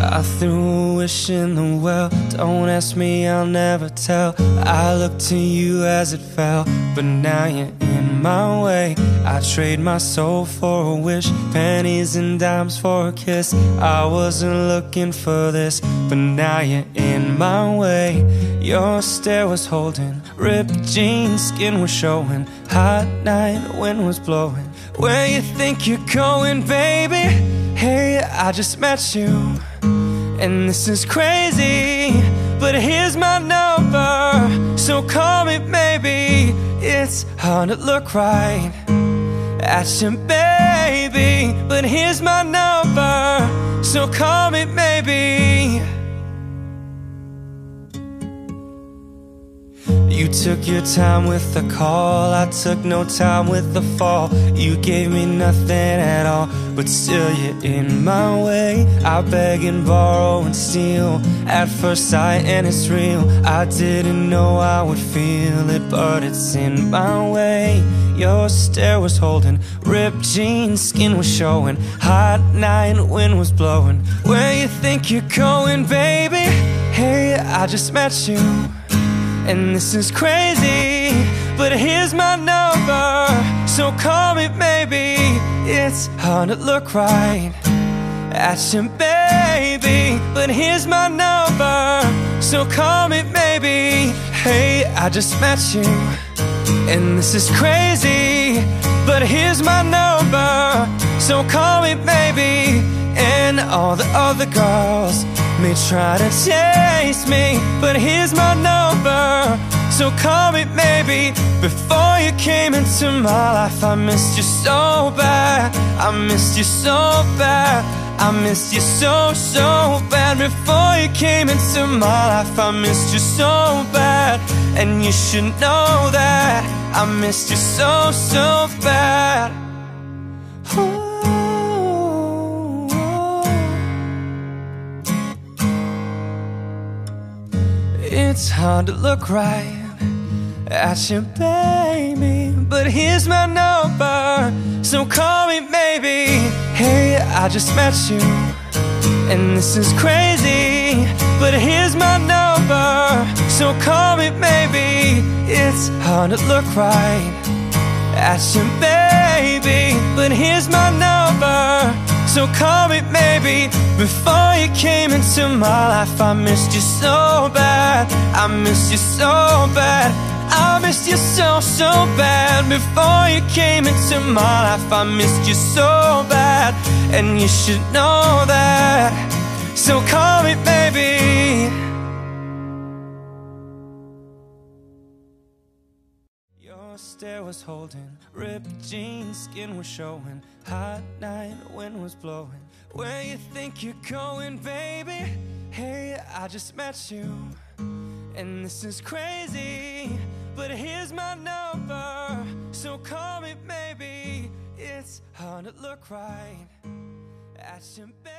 I threw a wish in the well. Don't ask me, I'll never tell. I looked to you as it fell, but now you're in my way. I trade my soul for a wish, pennies and dimes for a kiss. I wasn't looking for this, but now you're in my way. Your stare was holding, ripped jeans, skin was showing. Hot night, wind was blowing. Where you think you're going, baby? Hey, I just met you. And this is crazy, but here's my number. So call me, maybe. It's hard to look right at you, baby. But here's my number. So call me, maybe. You took your time with the call, I took no time with the fall. You gave me nothing at all, but still you're in my way. I beg and borrow and steal at first sight, and it's real. I didn't know I would feel it, but it's in my way. Your stare was holding, ripped jeans, skin was showing. Hot night, wind was blowing. Where you think you're going, baby? Hey, I just met you. And this is crazy, but here's my number. So call me, maybe. It's hard to look right at you, baby. But here's my number. So call me, maybe. Hey, I just met you. And this is crazy, but here's my number. So call me, maybe. And all the other girls may try to chase me, but here's my number. So call me maybe. Before you came into my life, I missed you so bad. I missed you so bad. I missed you so, so bad Before you came into my life I missed you so bad And you should know that I missed you so, so bad It's hard to look right at you, baby But here's my number, so call me maybe. Hey, I just met you, and this is crazy But here's my number, so call me maybe. It's hard to look right at you, baby But here's my number, so call me maybe Before you came into my life. I missed you so bad. I missed you so bad. I missed you so, so bad. Before you came into my life I missed you so bad. And you should know that. So call me baby Stare was holding Ripped jeans, skin was showing Hot night, wind was blowing Where you think you're going, baby? Hey, I just met you and this is crazy, but here's my number. So call me maybe. It's hard to look right at your bed.